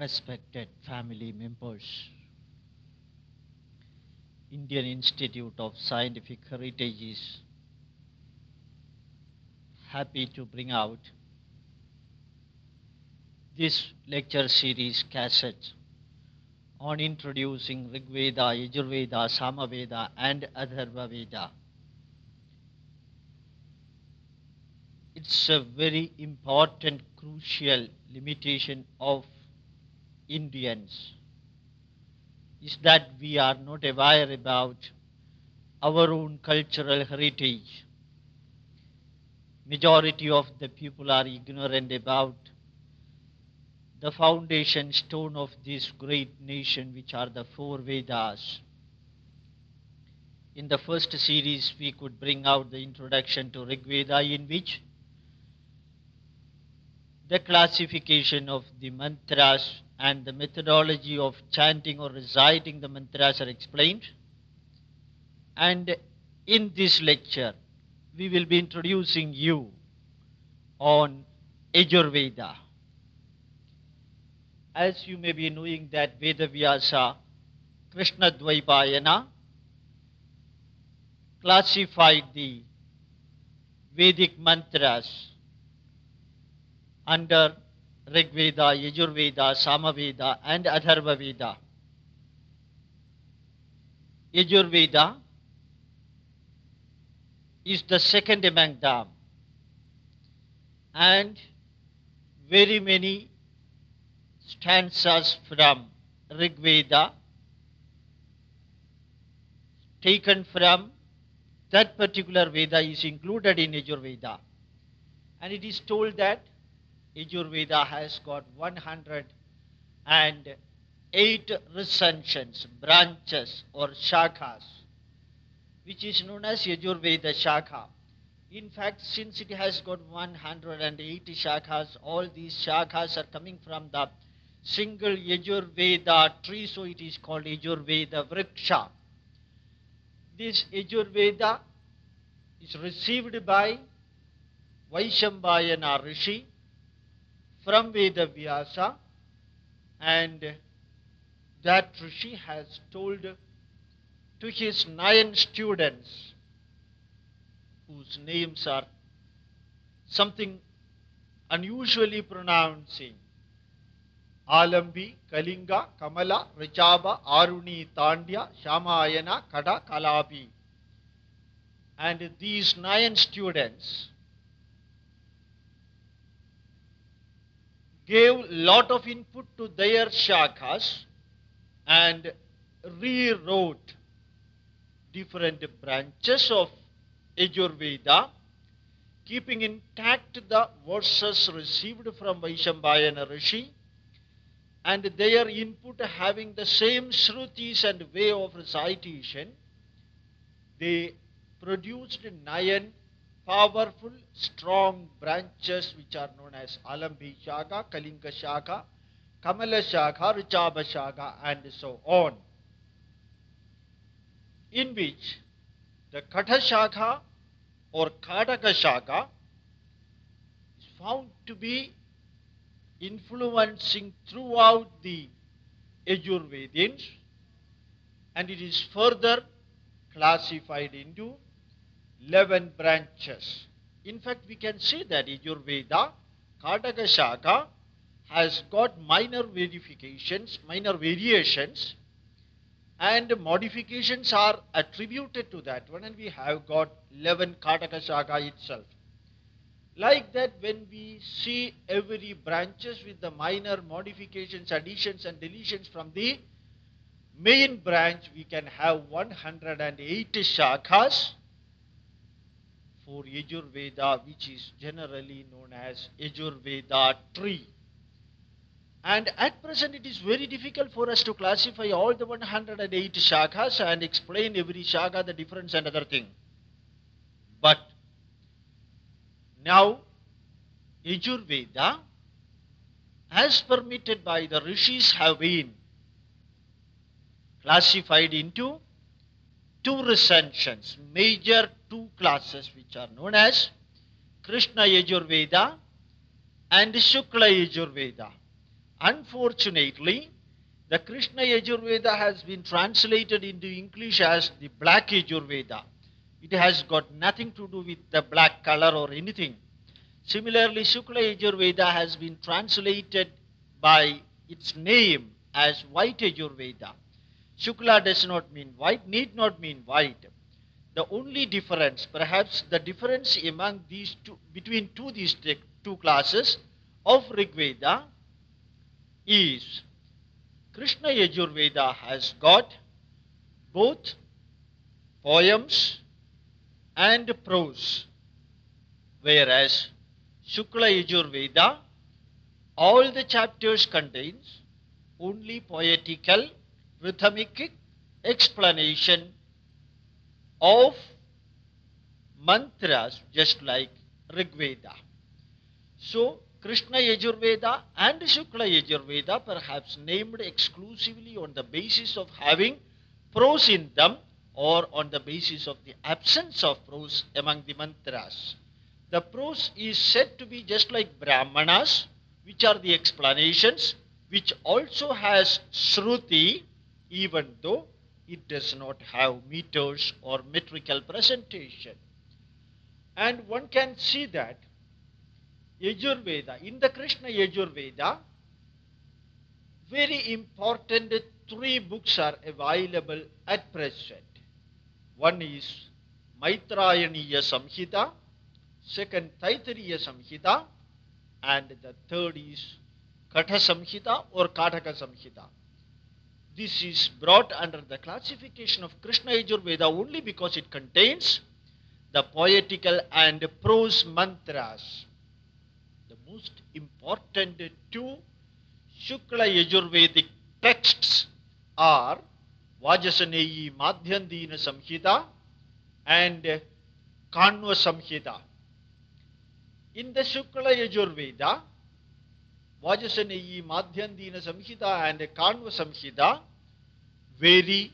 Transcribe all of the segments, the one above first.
respected family members. Indian Institute of Scientific Heritage is happy to bring out this lecture series cassette on introducing Rigveda, Yajurveda, Samaveda and Atharva Veda. It's a very important, crucial limitation of Indians is that we are not aware about our own cultural heritage. Majority of the people are ignorant about the foundation stone of this great nation, which are the four Vedas. In the first series, we could bring out the introduction to Rig Veda, in which the classification of the mantras and the methodology of chanting or reciting the mantras are explained. And in this lecture, we will be introducing you on Yajurveda. As you may be knowing that Veda Vyasa Krishna Dvaipayana classified the Vedic mantras under Rig Veda, Yajurveda, Samaveda, and Atharva Veda. Yajurveda is the second among them, and very many stanzas from Rig Veda taken from that particular Veda is included in Yajurveda. And it is told that Yajurveda has got 108 recensions, branches or shakhas, which is known as Yajurveda Shakha. In fact, since it has got 180 shakhas, all these shakhas are coming from the single Yajurveda tree, so it is called Yajurveda Vriksha. This Yajurveda is received by Vaishambhayana Rishi from Veda Vyasa and that Rishi has told to his nine students whose names are something unusually pronouncing Alambi, Kalinga, Kamala, Richaba, Aruni, Tandya, Shamayana, Kada, Kalabi. And these nine students gave lot of input to their shakhas and rewrote different branches of Yajurveda, keeping intact the verses received from Vaishambhayana Rishi and their input having the same shrutis and way of recitation, they produced nine powerful, strong branches which are known as Alambi Shaka, Kalinga Shaka, Kamala Shaka, Richaba Shaka, and so on. In which the Katha Shaka or Kadaka Shaka is found to be influencing throughout the Yajurvedians and it is further classified into 11 branches. In fact, we can say that Yajurveda, Kadaka Shaka, has got minor verifications, minor variations, and modifications are attributed to that one, and we have got 11 Kadaka Shaka itself. Like that, when we see every branches with the minor modifications, additions, and deletions from the main branch, we can have 108 shakhas for Yajurveda, which is generally known as Yajurveda tree. And at present, it is very difficult for us to classify all the 108 shakhas and explain every shakha, the difference and other thing. But now, Yajurveda, as permitted by the rishis, have been classified into two recensions, major two classes which are known as Krishna Yajurveda and Shukla Yajurveda. Unfortunately, the Krishna Yajurveda has been translated into English as the Black Yajurveda. It has got nothing to do with the black color or anything. Similarly, Shukla Yajurveda has been translated by its name as White Yajurveda. Shukla does not mean white, need not mean white. The only difference, perhaps the difference among these two, between two these two classes of Rigveda is Krishna Yajurveda has got both poems and prose, whereas Shukla Yajurveda, all the chapters contains only poetical, rhythmic explanation of mantras, just like Rigveda. So, Krishna Yajurveda and Shukla Yajurveda, perhaps named exclusively on the basis of having prose in them or on the basis of the absence of prose among the mantras. The prose is said to be just like Brahmanas, which are the explanations, which also has Shruti, even though it does not have meters or metrical presentation. And one can see that Yajurveda, in the Krishna Yajurveda, very important three books are available at present. One is Maitrayaniya Samhita, second Taittiriya Samhita, and the third is Katha Samhita or Kataka Samhita. This is brought under the classification of Krishna Yajurveda only because it contains the poetical and prose mantras The most important two Shukla Yajurvedic texts are Vajasaneyi Madhyandina Samhita and Kanva Samhita. In the Shukla Yajurveda, Vajasaneyi Madhyandina Samhita and Kanva Samhita vary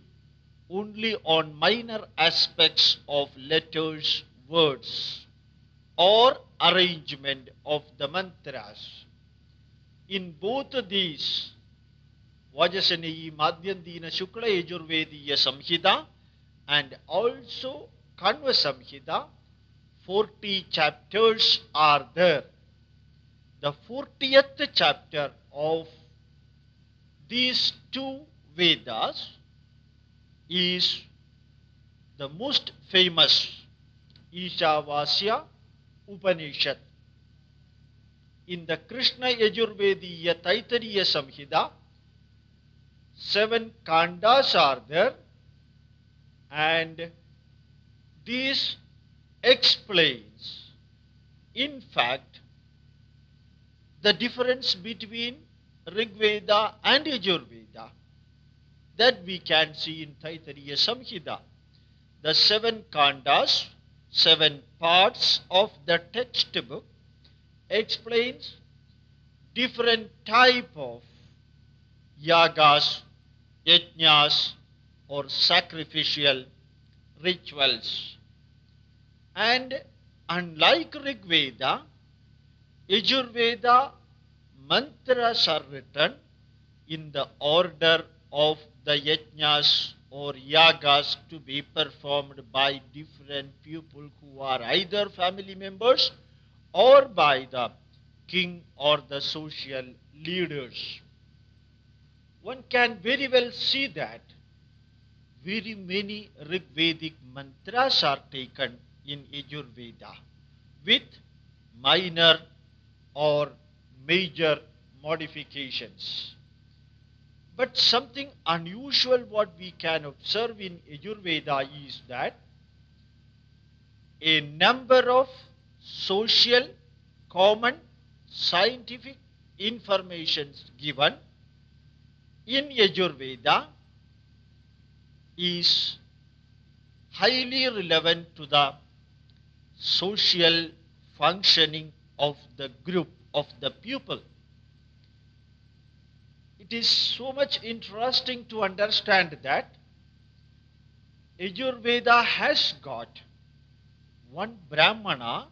only on minor aspects of letters, words or arrangement of the mantras. In both these, Vajasaneyi Madhyandina Shukla Yajurvediya Samhita and also Kanva Samhita, 40 chapters are there. The 40th chapter of these two Vedas is the most famous Ishavasya Upanishad. In the Krishna Yajurvediya Taittiriya Samhita, seven kandas are there and this explains in fact the difference between Rigveda and Yajurveda that we can see in Taittiriya Samhita. The seven kandas seven parts of the textbook explains different type of yagas, yajnas or sacrificial rituals. And unlike Rig Veda, Yajurveda mantras are written in the order of the yajnas or yagas to be performed by different people who are either family members or by the king or the social leaders. One can very well see that very many Rigvedic mantras are taken in Yajurveda with minor or major modifications. But something unusual what we can observe in Yajurveda is that a number of social, common, scientific informations given in Yajurveda is highly relevant to the social functioning of the group, of the pupil. It is so much interesting to understand that Yajurveda has got one Brahmana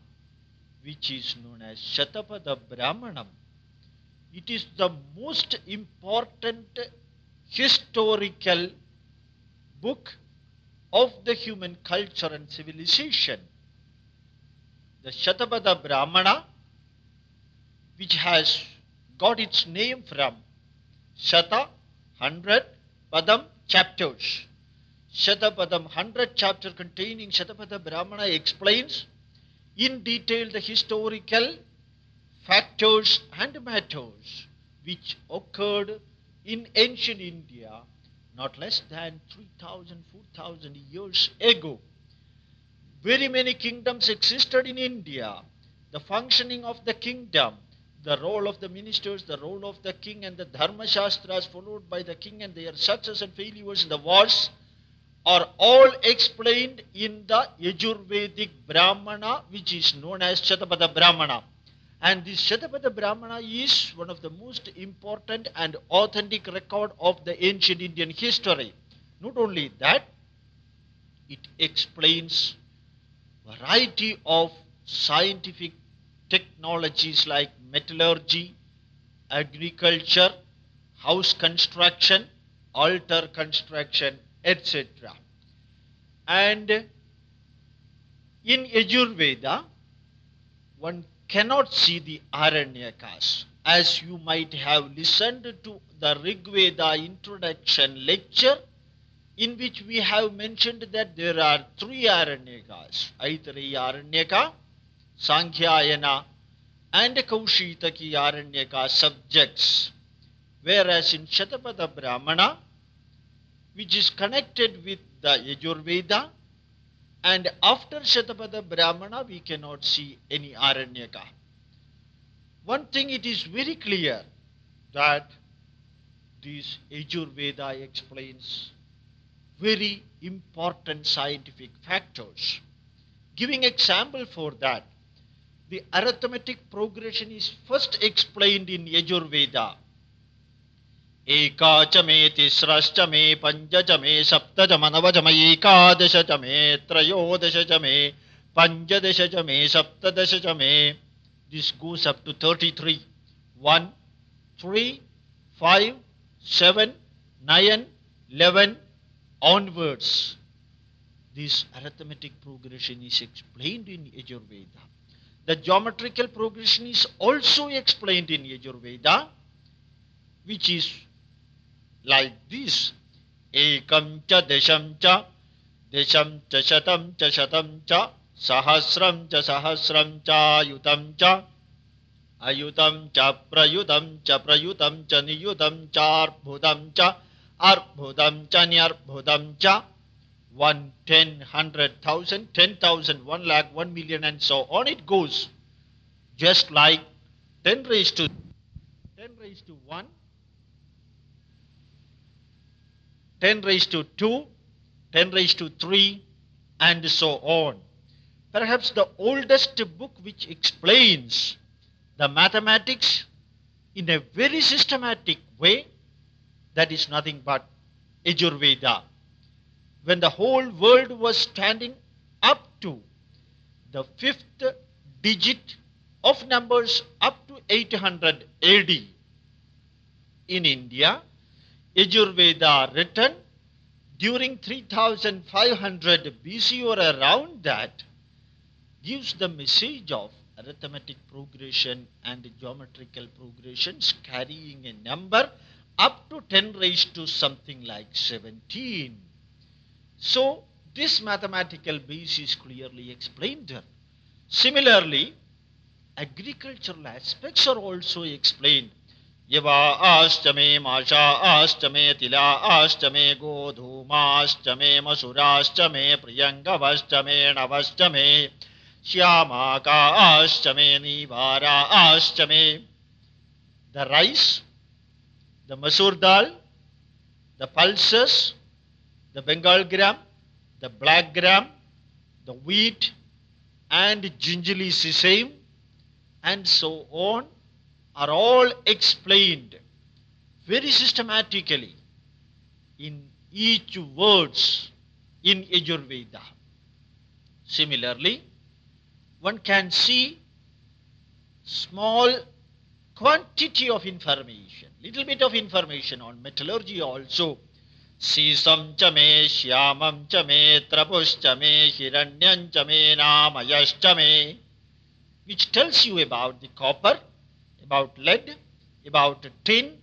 which is known as Shatapada Brahmanam. it is the most important historical book of the human culture and civilization. The Shatapada Brahmana, which has got its name from Shata, 100, Padam, chapters. Shatapadam, 100 chapter containing Shatapada Brahmana explains in detail the historical factors and matters which occurred in ancient India not less than 3000 4000 years ago very many kingdoms existed in India the functioning of the kingdom the role of the ministers the role of the king and the dharma shastras followed by the king and their success and failures in the wars are all explained in the Yajurvedic Brahmana, which is known as Shatapada Brahmana. And this Shatapada Brahmana is one of the most important and authentic record of the ancient Indian history. Not only that, it explains variety of scientific technologies like metallurgy, agriculture, house construction, altar construction, etc. And in Yajurveda, one cannot see the Aranyakas. As you might have listened to the Rigveda introduction lecture, in which we have mentioned that there are three Aranyakas, Aitareya Aranyaka, Shankhayana, and Kaushitaki Aranyaka subjects. Whereas in Shatapada Brahmana, which is connected with the Yajurveda. And after Shatapada Brahmana, we cannot see any Aranyaka. One thing it is very clear that this Yajurveda explains very important scientific factors. Giving example for that, the arithmetic progression is first explained in Yajurveda एका च मे तिस्रश्च मे पञ्च च मे सप्त च मनव च मे एकादश च मे त्रयोदश च मे पञ्चदश च मे सप्तदश च मे this goes up to 33 1 3 5 7 9 11 onwards this arithmetic progression is explained in Yajurveda the geometrical progression is also explained in Yajurveda which is like this. Ekam cha desham cha, desham cha shatam cha shatam cha, sahasram cha sahasram cha, yutam cha, ayutam cha prayutam cha prayutam cha niyutam cha arbhudam cha, arbhudam cha niarbhudam cha, one, ten, hundred, thousand, ten thousand, one lakh, one million, and so on it goes. Just like ten raised to ten raised to one 10 raised to 2, 10 raised to 3, and so on. Perhaps the oldest book which explains the mathematics in a very systematic way, that is nothing but Yajurveda. When the whole world was standing up to the fifth digit of numbers up to 800 AD in India, Yajurveda written during 3500 BC or around that gives the message of arithmetic progression and geometrical progressions carrying a number up to 10 raised to something like 17. So this mathematical base is clearly explained there. Similarly, agricultural aspects are also explained. Astame, masha astame, tila astame, godhuma astame, masura astame, priyanga navastame, shyamaka astame, nivara astame. The rice, the masur dal, the pulses, the Bengal gram, the black gram, the wheat, and gingerly sesame, and so on are all explained very systematically in each words in Yajurveda. Similarly, one can see small quantity of information, little bit of information on metallurgy also. Cha me, hiranyam cha me, namayash cha me, which tells you about the copper, about lead, about tin,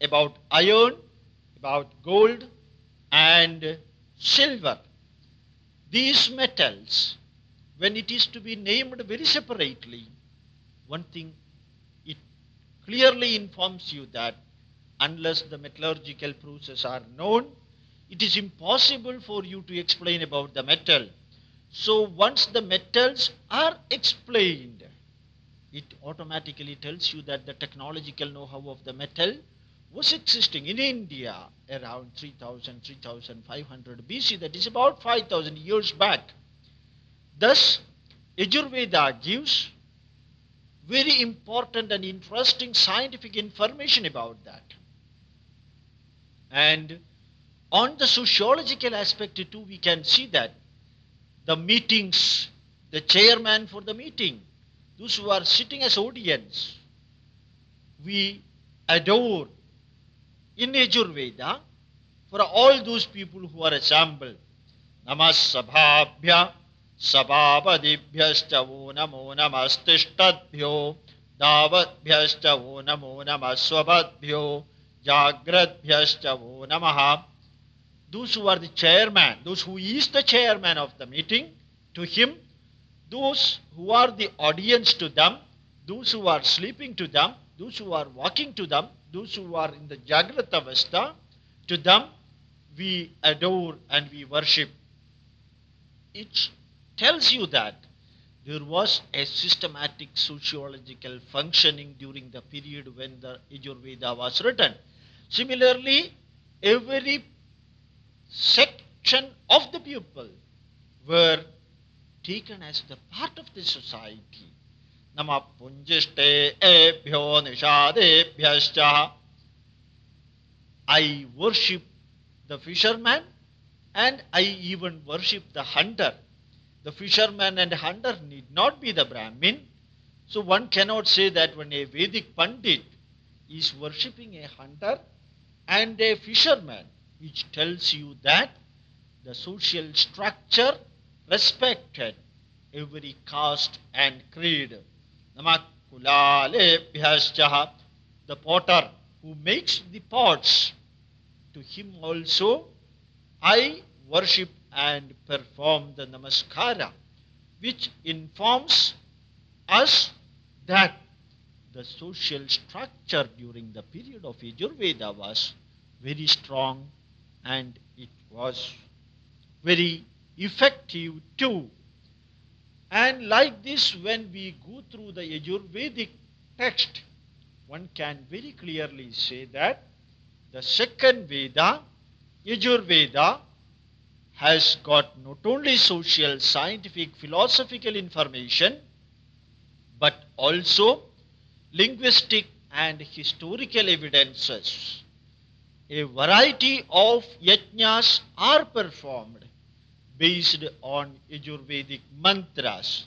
about iron, about gold and silver. These metals, when it is to be named very separately, one thing it clearly informs you that unless the metallurgical processes are known, it is impossible for you to explain about the metal. So once the metals are explained, it automatically tells you that the technological know-how of the metal was existing in India around 3000, 3500 BC, that is about 5000 years back. Thus, Yajurveda gives very important and interesting scientific information about that. And on the sociological aspect too, we can see that the meetings, the chairman for the meeting, those who are sitting as audience, we adore in Yajurveda for all those people who are assembled. Namas Sabhabhya Sabhabadibhyastavo Namo Namastishtadbhyo Davatbhyastavo Namo Namaswabadbhyo Jagradhyaschavu namaha. Those who are the chairman, those who is the chairman of the meeting, to him, those who are the audience to them, those who are sleeping to them, those who are walking to them, those who are in the Jagrat Avastha, to them we adore and we worship. It tells you that there was a systematic sociological functioning during the period when the Yajurveda was written. Similarly, every section of the people were taken as the part of the society. Nama punjiste ebhyo nishadebhyascha. I worship the fisherman and I even worship the hunter. The fisherman and hunter need not be the Brahmin. So one cannot say that when a Vedic Pandit is worshipping a hunter and a fisherman, which tells you that the social structure respected every caste and creed. The potter who makes the pots, to him also I worship and perform the namaskara, which informs us that the social structure during the period of Yajurveda was very strong and it was very effective too. And like this, when we go through the Yajurvedic text, one can very clearly say that the second Veda, Yajurveda, has got not only social, scientific, philosophical information, but also linguistic and historical evidences a variety of yajnas are performed based on Yajurvedic mantras.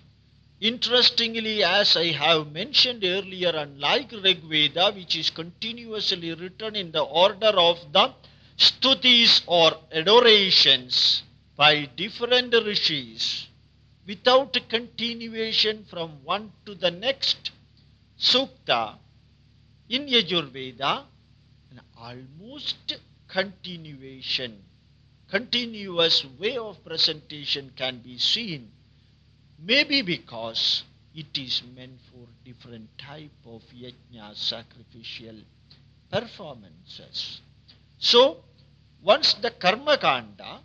Interestingly, as I have mentioned earlier, unlike Rig Veda, which is continuously written in the order of the stutis or adorations by different rishis, without a continuation from one to the next sukta, in Yajurveda, an almost continuation, continuous way of presentation can be seen. Maybe because it is meant for different type of yajna sacrificial performances. So, once the karma kanda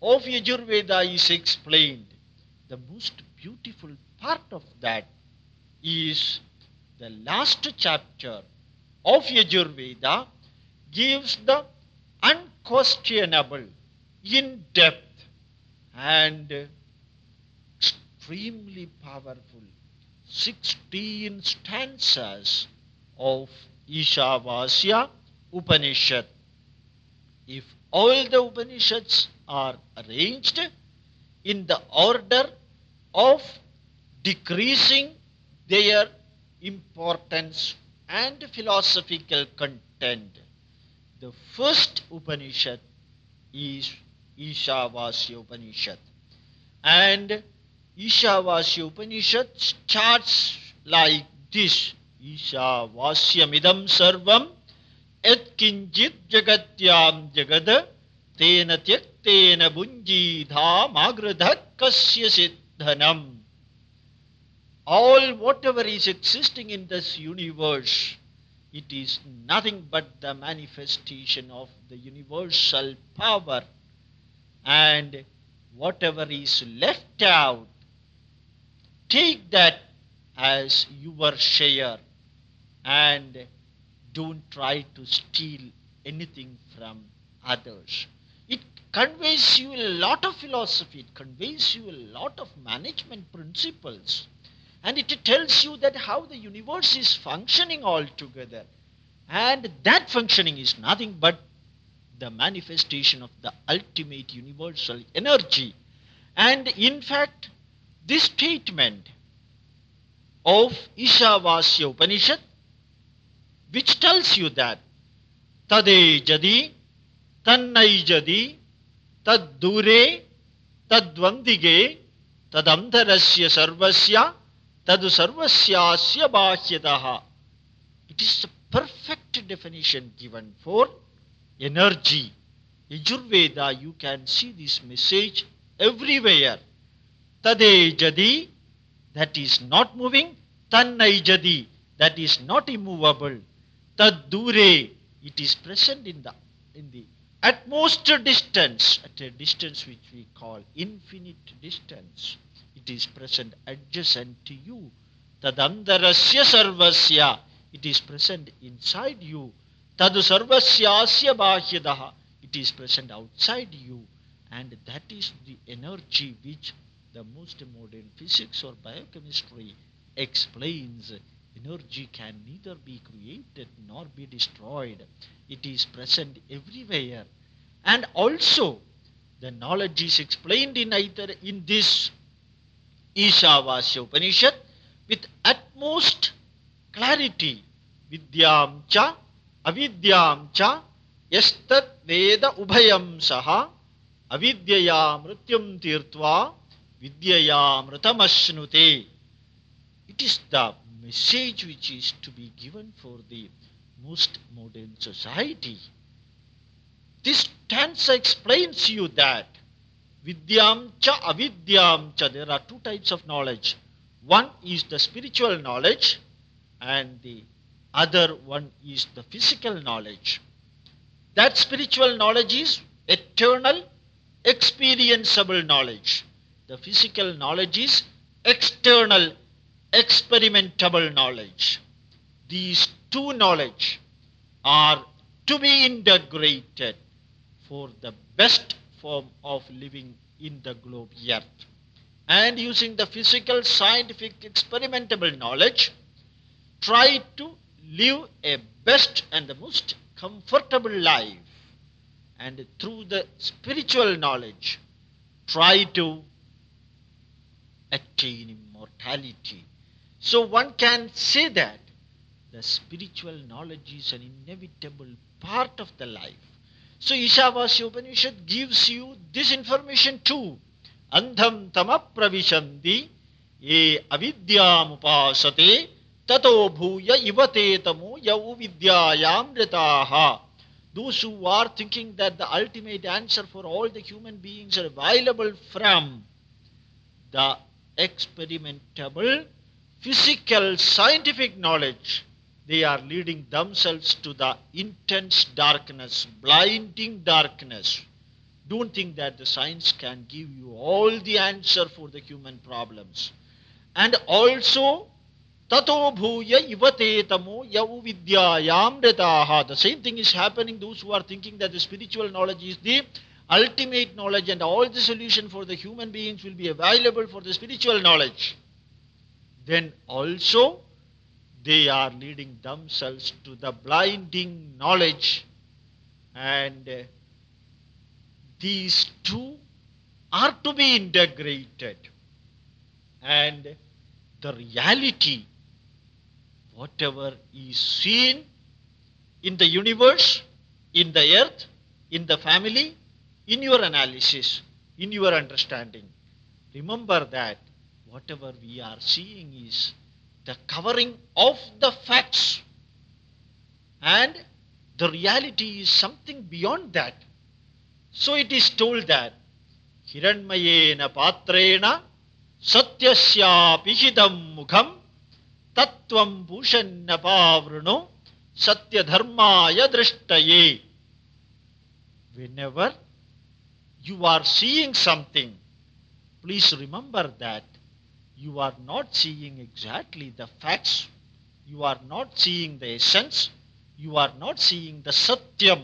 of Yajurveda is explained, the most beautiful part of that is the last chapter of Yajurveda gives the unquestionable, in depth, and extremely powerful 16 stanzas of Ishavasya Upanishad. If all the Upanishads are arranged in the order of decreasing their importance and philosophical content. The first Upanishad is Ishavasya Upanishad. And Ishavasya Upanishad starts like this Ishavasya sarvam et kinjit jagatyam jagad tena tyaktena bunjidha magradha kasya siddhanam. All whatever is existing in this universe, it is nothing but the manifestation of the universal power. And whatever is left out, take that as your share and don't try to steal anything from others. It conveys you a lot of philosophy, it conveys you a lot of management principles, and it tells you that how the universe is functioning altogether. And that functioning is nothing but the manifestation of the ultimate universal energy. And in fact, this statement of Ishavasya Upanishad, which tells you that Tade Jadi, Tannai Jadi, Tad Dure, Tadu Sarvasyasya Bahyadaha. It is a perfect definition given for energy. Yajurveda, you can see this message everywhere. Tade Jadi, that is not moving, Tannaijadi, that is not immovable, Taddure, it is present in the in the utmost distance, at a distance which we call infinite distance. It is present adjacent to you. Tadandarasya sarvasya, it is present inside you. Tadu sarvasyasya bahyadaha, it is present outside you. And that is the energy which the most modern physics or biochemistry explains energy can neither be created nor be destroyed. It is present everywhere. And also, the knowledge is explained in either in this Ishavasya Upanishad with utmost clarity. Vidyam cha, avidyam cha, yastat veda ubhayam saha, avidyaya mrityam tirtva, Vidyayamritamasnute. It is the message which is to be given for the most modern society. This stanza explains you that Vidyam cha avidyam cha. There are two types of knowledge. One is the spiritual knowledge and the other one is the physical knowledge. That spiritual knowledge is eternal, experienceable knowledge. The physical knowledge is external, experimentable knowledge. These two knowledge are to be integrated for the best form of living in the globe earth. And using the physical, scientific, experimentable knowledge, try to live a best and the most comfortable life. And through the spiritual knowledge, try to attain immortality. So one can say that the spiritual knowledge is an inevitable part of the life. So Ishavasya Upanishad gives you this information too. Andham tamapravishanti ye avidyamupasate tato bhuya ivate tamo yau vidyayam ritaha. Those who are thinking that the ultimate answer for all the human beings are available from the experimentable, physical, scientific knowledge, they are leading themselves to the intense darkness, blinding darkness. Don't think that the science can give you all the answer for the human problems. And also, tato bhuya ivate tamo yau vidyayam The same thing is happening. Those who are thinking that the spiritual knowledge is the ultimate knowledge and all the solution for the human beings will be available for the spiritual knowledge, then also they are leading themselves to the blinding knowledge and uh, these two are to be integrated and the reality whatever is seen in the universe, in the earth, in the family, in your analysis, in your understanding. Remember that whatever we are seeing is the covering of the facts and the reality is something beyond that. So it is told that Hiranmayena Patrena Satyasya Mukham Tattvam Bhushannapavrano Satyadharmaya Drishtaye. Whenever you are seeing something, please remember that you are not seeing exactly the facts, you are not seeing the essence, you are not seeing the satyam,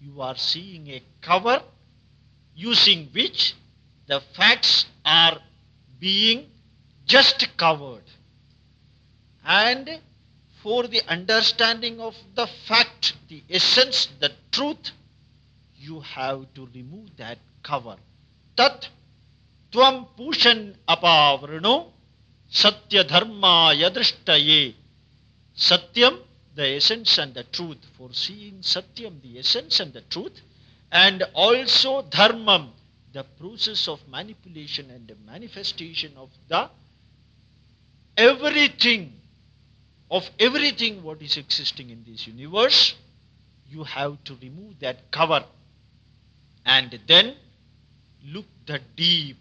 you are seeing a cover using which the facts are being just covered. And for the understanding of the fact, the essence, the truth, you have to remove that cover. Tat pushan apavrano satya dharma yadrishtaye. Satyam, the essence and the truth. For seeing satyam, the essence and the truth. And also dharmam, the process of manipulation and the manifestation of the everything of everything what is existing in this universe, you have to remove that cover and then look the deep.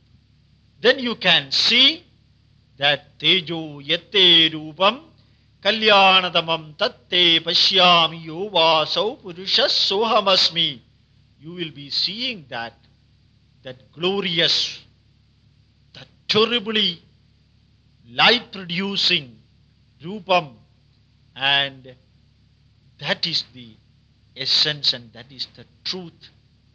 Then you can see that Tejo Yate Rupam Kalyanadamam Tatte Pashyami Yovasau Purushas Sohamasmi. You will be seeing that, that glorious, that terribly light producing Rupam and that is the essence and that is the truth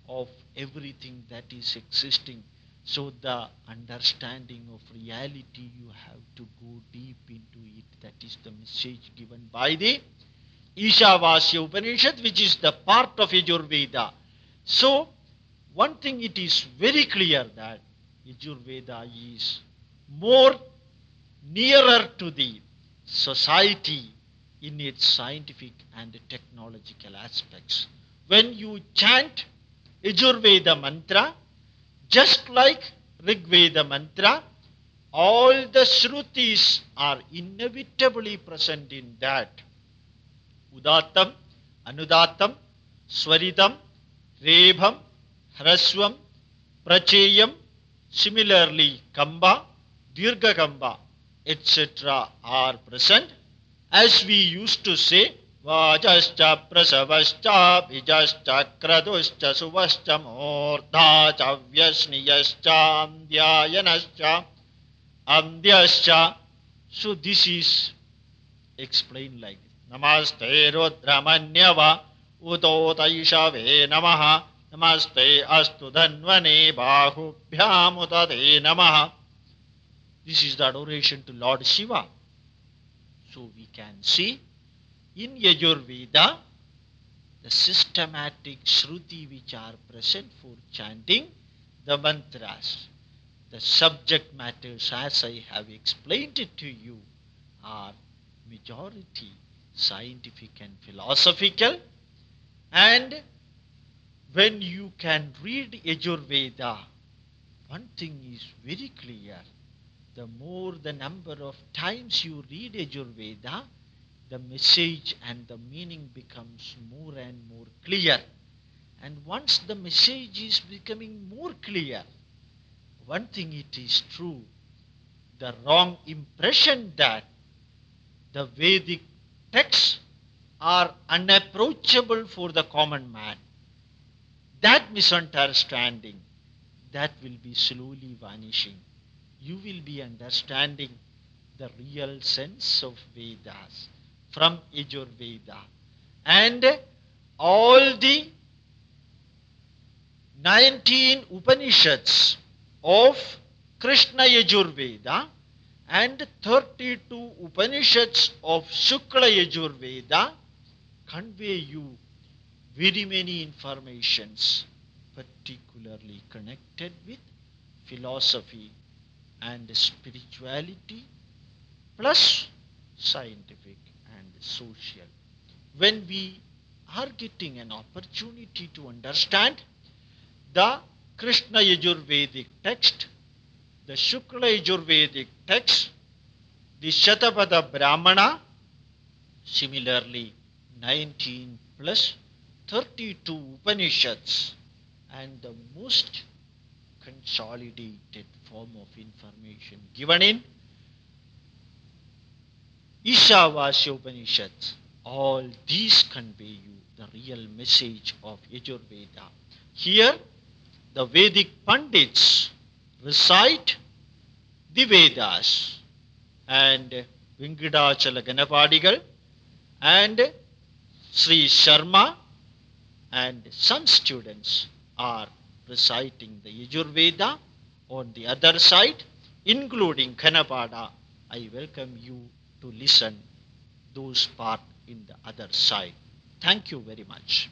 of everything that is existing. So the understanding of reality you have to go deep into it. That is the message given by the Ishavasya Upanishad which is the part of Yajurveda. So one thing it is very clear that Yajurveda is more nearer to the society in its scientific and technological aspects. When you chant Yajurveda mantra, just like Rigveda mantra, all the Shrutis are inevitably present in that. Udatam, Anudatam, Swaritam, Rebham, Hrasvam, Pracheyam, similarly Kamba, Dirgha Kamba, etc. are present. As we used to say, वाजश्च प्रसवश्च बीजश्च क्रतुश्च सुवश्च मूर्धा च व्यश्नियश्चान्द्यायनश्च अन्ध्यश्च So this is explained like this. Namaste Rudramanyava Utotaishave Namaha Namaste Astu Dhanvane Bahubhyamutade Namaha This is the adoration to Lord Shiva. So we can see in Yajurveda, the systematic Shruti which are present for chanting the mantras. The subject matters, as I have explained it to you, are majority scientific and philosophical. And when you can read Yajurveda, one thing is very clear. The more the number of times you read Yajurveda, the message and the meaning becomes more and more clear. And once the message is becoming more clear, one thing it is true, the wrong impression that the Vedic texts are unapproachable for the common man. That misunderstanding, that will be slowly vanishing. You will be understanding the real sense of Vedas from Yajurveda. And all the 19 Upanishads of Krishna Yajurveda and 32 Upanishads of Shukla Yajurveda convey you very many informations particularly connected with philosophy and spirituality plus scientific social. When we are getting an opportunity to understand the Krishna Yajurvedic text, the Shukla Yajurvedic text, the Shatapada Brahmana, similarly 19 plus 32 Upanishads, and the most consolidated form of information given in Ishavasya. All these convey you the real message of Yajurveda. Here, the Vedic Pandits recite the Vedas and Venkatachala Ganapadigal and Sri Sharma and some students are reciting the Yajurveda on the other side, including Kanapada. I welcome you to listen those part in the other side. Thank you very much.